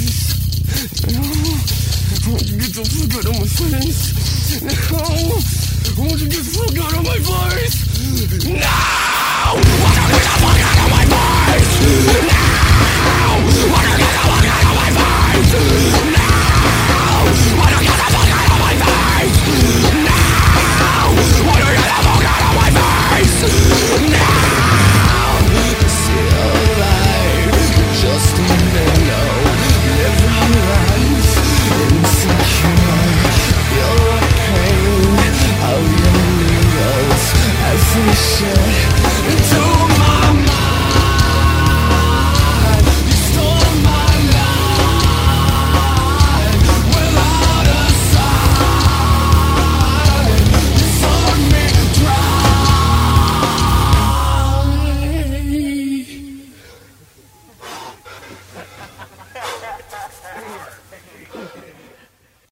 out? No. Won't you get the fuck out of my face? No. Won't you get the fuck out of my face? No!